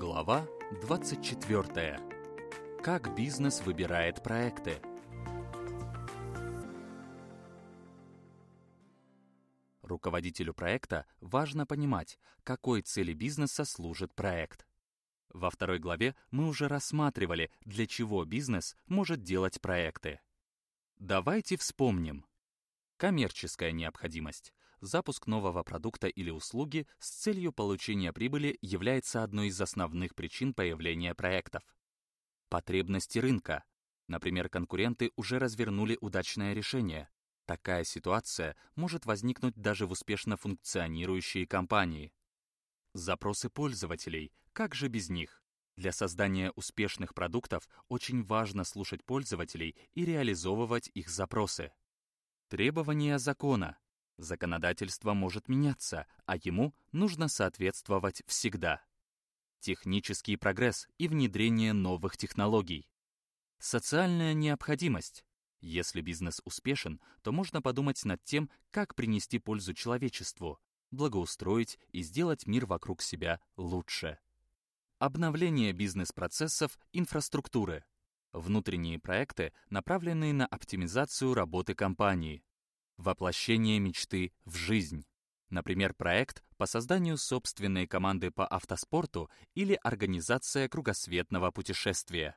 Глава 24. Как бизнес выбирает проекты? Руководителю проекта важно понимать, какой цели бизнеса служит проект. Во второй главе мы уже рассматривали, для чего бизнес может делать проекты. Давайте вспомним. Коммерческая необходимость. Запуск нового продукта или услуги с целью получения прибыли является одной из основных причин появления проектов. Потребности рынка. Например, конкуренты уже развернули удачное решение. Такая ситуация может возникнуть даже в успешно функционирующей компании. Запросы пользователей. Как же без них? Для создания успешных продуктов очень важно слушать пользователей и реализовывать их запросы. Требования закона. Законодательство может меняться, а ему нужно соответствовать всегда. Технический прогресс и внедрение новых технологий. Социальная необходимость. Если бизнес успешен, то можно подумать над тем, как принести пользу человечеству, благоустроить и сделать мир вокруг себя лучше. Обновление бизнес-процессов, инфраструктуры. Внутренние проекты, направленные на оптимизацию работы компании. Воплощение мечты в жизнь. Например, проект по созданию собственной команды по автоспорту или организация кругосветного путешествия.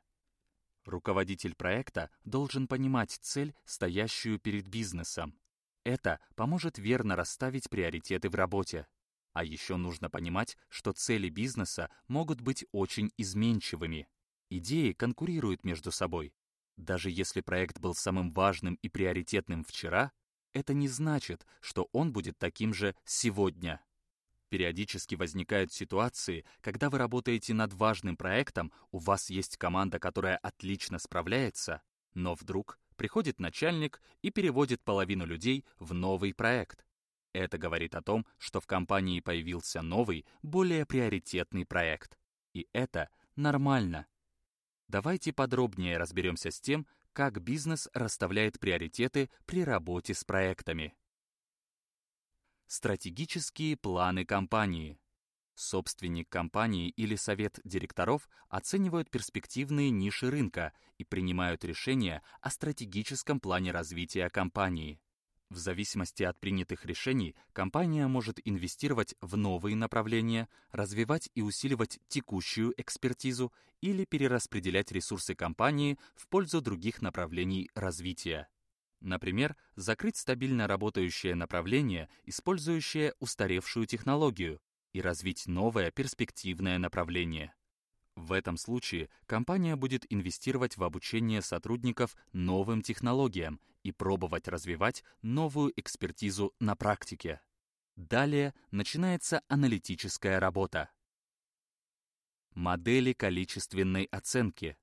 Руководитель проекта должен понимать цель, стоящую перед бизнесом. Это поможет верно расставить приоритеты в работе. А еще нужно понимать, что цели бизнеса могут быть очень изменчивыми. Идеи конкурируют между собой. Даже если проект был самым важным и приоритетным вчера, это не значит, что он будет таким же сегодня. Периодически возникают ситуации, когда вы работаете над важным проектом, у вас есть команда, которая отлично справляется, но вдруг приходит начальник и переводит половину людей в новый проект. Это говорит о том, что в компании появился новый, более приоритетный проект. И это нормально. Давайте подробнее разберемся с тем, как бизнес расставляет приоритеты при работе с проектами. Стратегические планы компании. Собственник компании или совет директоров оценивают перспективные ниши рынка и принимают решения о стратегическом плане развития компании. В зависимости от принятых решений, компания может инвестировать в новые направления, развивать и усиливать текущую экспертизу или перераспределять ресурсы компании в пользу других направлений развития. Например, закрыть стабильно работающее направление, использующее устаревшую технологию, и развить новое перспективное направление. В этом случае компания будет инвестировать в обучение сотрудников новым технологиям и пробовать развивать новую экспертизу на практике. Далее начинается аналитическая работа. Модели количественной оценки.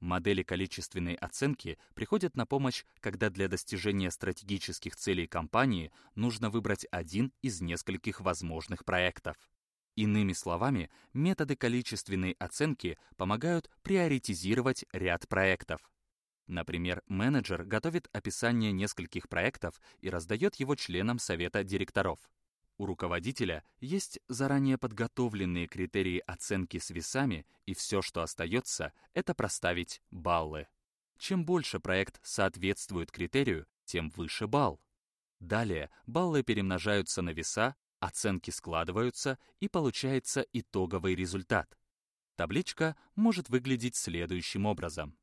Модели количественной оценки приходят на помощь, когда для достижения стратегических целей компании нужно выбрать один из нескольких возможных проектов. Иными словами, методы количественной оценки помогают приоритизировать ряд проектов. Например, менеджер готовит описание нескольких проектов и раздает его членам совета директоров. У руководителя есть заранее подготовленные критерии оценки с весами, и все, что остается, это проставить баллы. Чем больше проект соответствует критерию, тем выше балл. Далее баллы перемножаются на веса, Оценки складываются, и получается итоговый результат. Табличка может выглядеть следующим образом.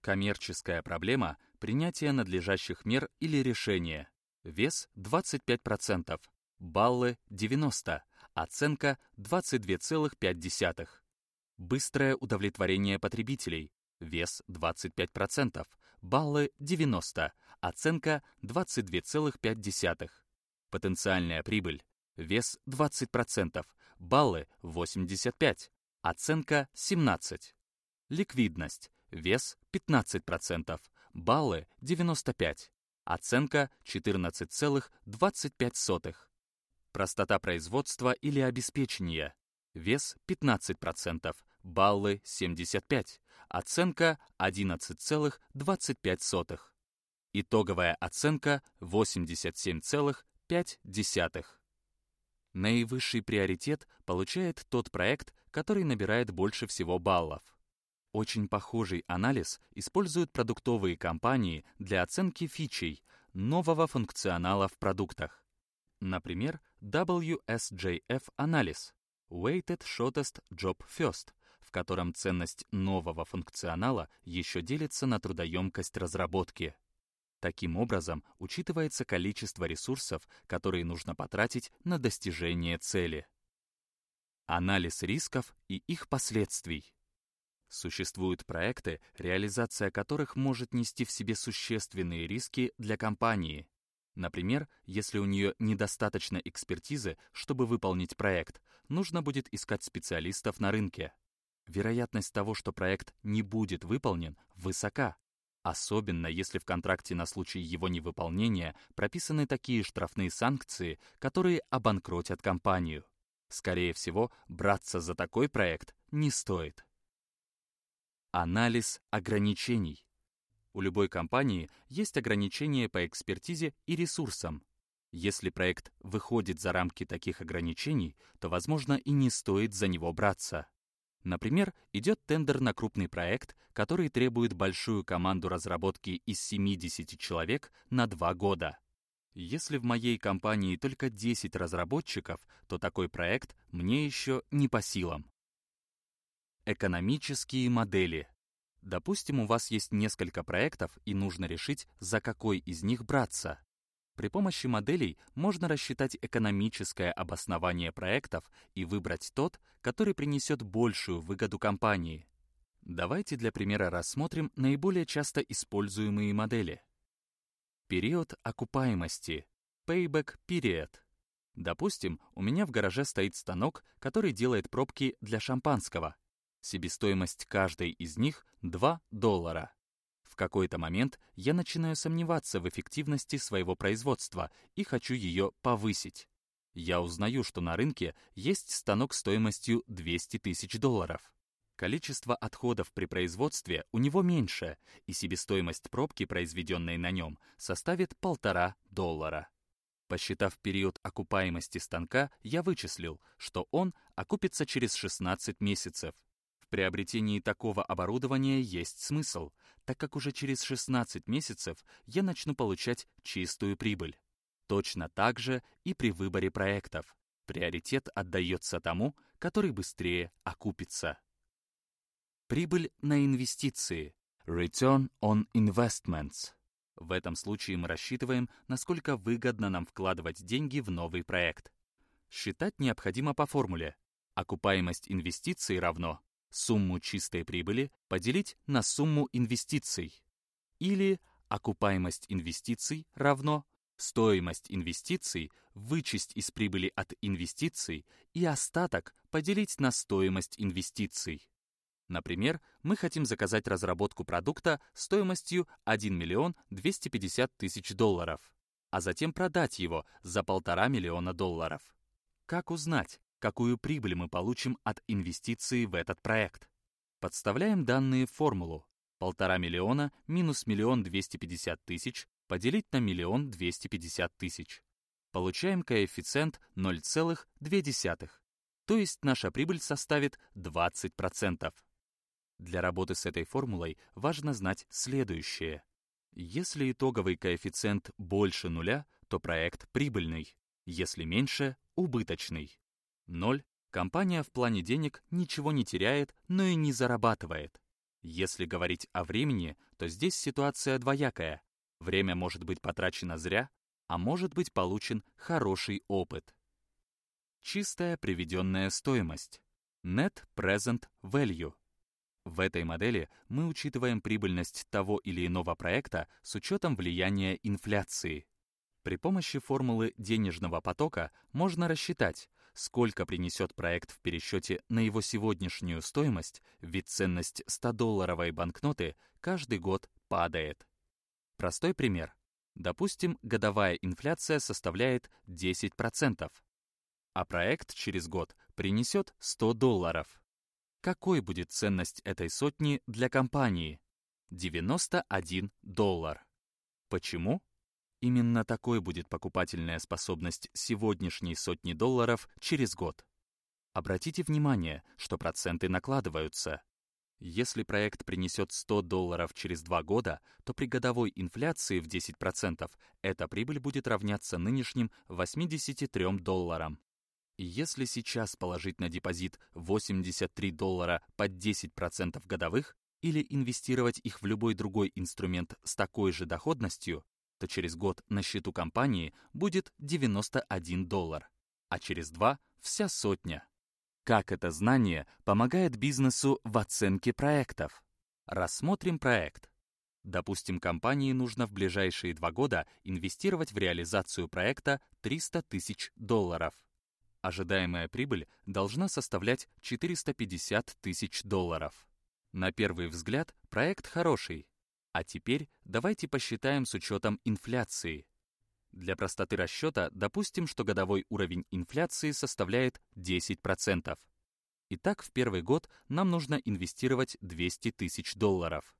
Коммерческая проблема – принятие надлежащих мер или решения. Вес 25%, баллы 90, оценка 22,5. Быстрое удовлетворение потребителей. Вес 25%, баллы 90, оценка 22,5. Потенциальная прибыль Вес 20%, баллы 85, оценка 17. Ликвидность. Вес 15%, баллы 95, оценка 14,25. Простота производства или обеспечения. Вес 15%, баллы 75, оценка 11,25. Итоговая оценка 87,5. Наивысший приоритет получает тот проект, который набирает больше всего баллов. Очень похожий анализ используют продуктовые компании для оценки фичей, нового функционала в продуктах. Например, WSJF-анализ Weighted Shortest Job First, в котором ценность нового функционала еще делится на трудоемкость разработки. Таким образом, учитывается количество ресурсов, которые нужно потратить на достижение цели. Анализ рисков и их последствий. Существуют проекты, реализация которых может нести в себе существенные риски для компании. Например, если у нее недостаточно экспертизы, чтобы выполнить проект, нужно будет искать специалистов на рынке. Вероятность того, что проект не будет выполнен, высока, особенно если в контракте на случай его невыполнения прописаны такие штрафные санкции, которые обанкротят компанию. Скорее всего, браться за такой проект не стоит. Анализ ограничений. У любой компании есть ограничения по экспертизе и ресурсам. Если проект выходит за рамки таких ограничений, то, возможно, и не стоит за него браться. Например, идет тендер на крупный проект, который требует большую команду разработки из 70 человек на 2 года. Если в моей компании только 10 разработчиков, то такой проект мне еще не по силам. Экономические модели. Допустим, у вас есть несколько проектов и нужно решить, за какой из них браться. При помощи моделей можно рассчитать экономическое обоснование проектов и выбрать тот, который принесет большую выгоду компании. Давайте для примера рассмотрим наиболее часто используемые модели. Период окупаемости. Payback period. Допустим, у меня в гараже стоит станок, который делает пробки для шампанского. Себестоимость каждой из них 2 доллара. Какой-то момент я начинаю сомневаться в эффективности своего производства и хочу ее повысить. Я узнаю, что на рынке есть станок стоимостью 200 тысяч долларов. Количество отходов при производстве у него меньше, и себестоимость пробки, произведенной на нем, составит полтора доллара. Посчитав период окупаемости станка, я вычислил, что он окупится через 16 месяцев, приобретении такого оборудования есть смысл, так как уже через 16 месяцев я начну получать чистую прибыль. Точно так же и при выборе проектов. Приоритет отдается тому, который быстрее окупится. Прибыль на инвестиции. Return on investments. В этом случае мы рассчитываем, насколько выгодно нам вкладывать деньги в новый проект. Считать необходимо по формуле. Окупаемость инвестиций равно сумму чистой прибыли поделить на сумму инвестиций. Или окупаемость инвестиций равно стоимость инвестиций вычесть из прибыли от инвестиций и остаток поделить на стоимость инвестиций. Например, мы хотим заказать разработку продукта стоимостью 1 миллион 250 тысяч долларов, а затем продать его за полтора миллиона долларов. Как узнать, какую прибыль мы получим от инвестиции в этот проект. Подставляем данные в формулу. Полтора миллиона минус миллион двести пятьдесят тысяч поделить на миллион двести пятьдесят тысяч. Получаем коэффициент 0,2, то есть наша прибыль составит 20%. Для работы с этой формулой важно знать следующее. Если итоговый коэффициент больше нуля, то проект прибыльный, если меньше — убыточный. Ноль. Компания в плане денег ничего не теряет, но и не зарабатывает. Если говорить о времени, то здесь ситуация двоякая. Время может быть потрачено зря, а может быть получен хороший опыт. Чистая приведенная стоимость. Net Present Value. В этой модели мы учитываем прибыльность того или иного проекта с учетом влияния инфляции. При помощи формулы денежного потока можно рассчитать, сколько принесет проект в пересчете на его сегодняшнюю стоимость, ведь ценность 100-долларовой банкноты каждый год падает. Простой пример. Допустим, годовая инфляция составляет 10%, а проект через год принесет 100 долларов. Какой будет ценность этой сотни для компании? 91 доллар. Почему? Именно такой будет покупательная способность сегодняшней сотни долларов через год. Обратите внимание, что проценты накладываются. Если проект принесет 100 долларов через 2 года, то при годовой инфляции в 10% эта прибыль будет равняться нынешним 83 долларам. Если сейчас положить на депозит 83 доллара под 10% годовых или инвестировать их в любой другой инструмент с такой же доходностью, то через год на счету компании будет 91 доллар, а через два — вся сотня. Как это знание помогает бизнесу в оценке проектов? Рассмотрим проект. Допустим, компании нужно в ближайшие два года инвестировать в реализацию проекта 300 тысяч долларов. Ожидаемая прибыль должна составлять 450 тысяч долларов. На первый взгляд проект хороший. А теперь давайте посчитаем с учетом инфляции. Для простоты расчета допустим, что годовой уровень инфляции составляет 10%. Итак, в первый год нам нужно инвестировать 200 тысяч долларов.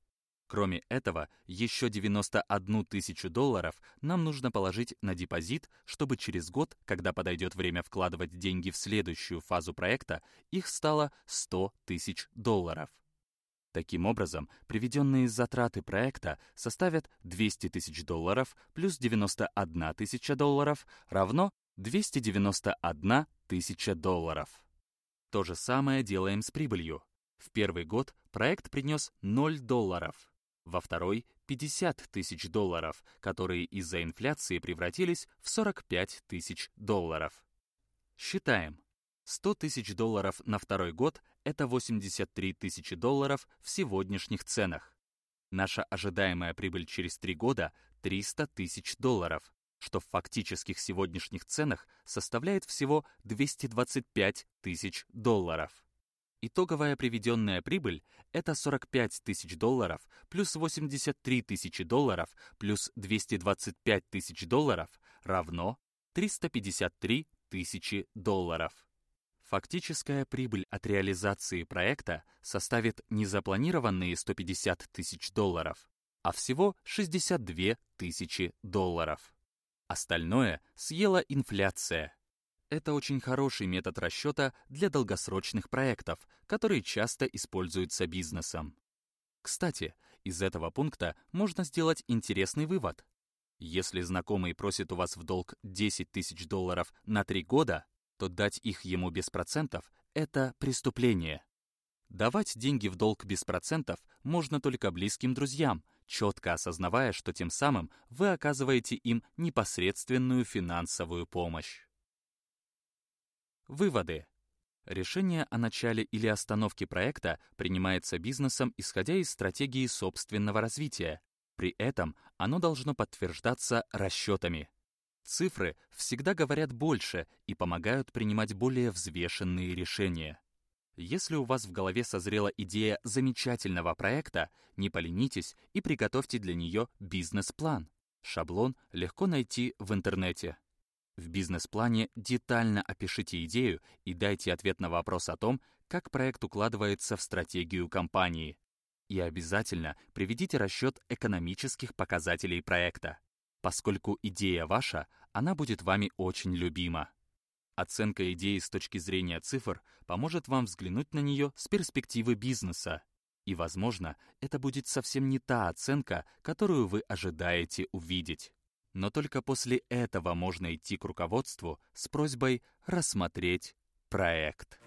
Кроме этого, еще 91 тысячу долларов нам нужно положить на депозит, чтобы через год, когда подойдет время вкладывать деньги в следующую фазу проекта, их стало 100 тысяч долларов. Таким образом, приведенные затраты проекта составят 200 тысяч долларов плюс 91 тысяча долларов равно 291 тысяча долларов. То же самое делаем с прибылью. В первый год проект принес 0 долларов, во второй — 50 тысяч долларов, которые из-за инфляции превратились в 45 тысяч долларов. Считаем. 100 тысяч долларов на второй год — это 83 тысячи долларов в сегодняшних ценах. Наша ожидаемая прибыль через три года — 300 тысяч долларов, что в фактических сегодняшних ценах составляет всего 225 тысяч долларов. Итоговая приведенная прибыль — это 45 тысяч долларов плюс 83 тысячи долларов плюс 225 тысяч долларов равно 353 тысячи долларов. Фактическая прибыль от реализации проекта составит не запланированные 150 тысяч долларов, а всего 62 тысячи долларов. Остальное съела инфляция. Это очень хороший метод расчета для долгосрочных проектов, который часто используется бизнесом. Кстати, из этого пункта можно сделать интересный вывод. Если знакомый просит у вас в долг 10 тысяч долларов на 3 года, то дать их ему без процентов — это преступление. Давать деньги в долг без процентов можно только близким друзьям, четко осознавая, что тем самым вы оказываете им непосредственную финансовую помощь. Выводы. Решение о начале или остановке проекта принимается бизнесом, исходя из стратегии собственного развития. При этом оно должно подтверждаться расчетами. Цифры всегда говорят больше и помогают принимать более взвешенные решения. Если у вас в голове созрела идея замечательного проекта, не поленитесь и приготовьте для нее бизнес-план. Шаблон легко найти в интернете. В бизнес-плане детально опишите идею и дайте ответ на вопрос о том, как проект укладывается в стратегию компании. И обязательно приведите расчет экономических показателей проекта. Поскольку идея ваша, она будет вами очень любима. Оценка идеи с точки зрения цифр поможет вам взглянуть на нее с перспективы бизнеса. И, возможно, это будет совсем не та оценка, которую вы ожидаете увидеть. Но только после этого можно идти к руководству с просьбой рассмотреть проект.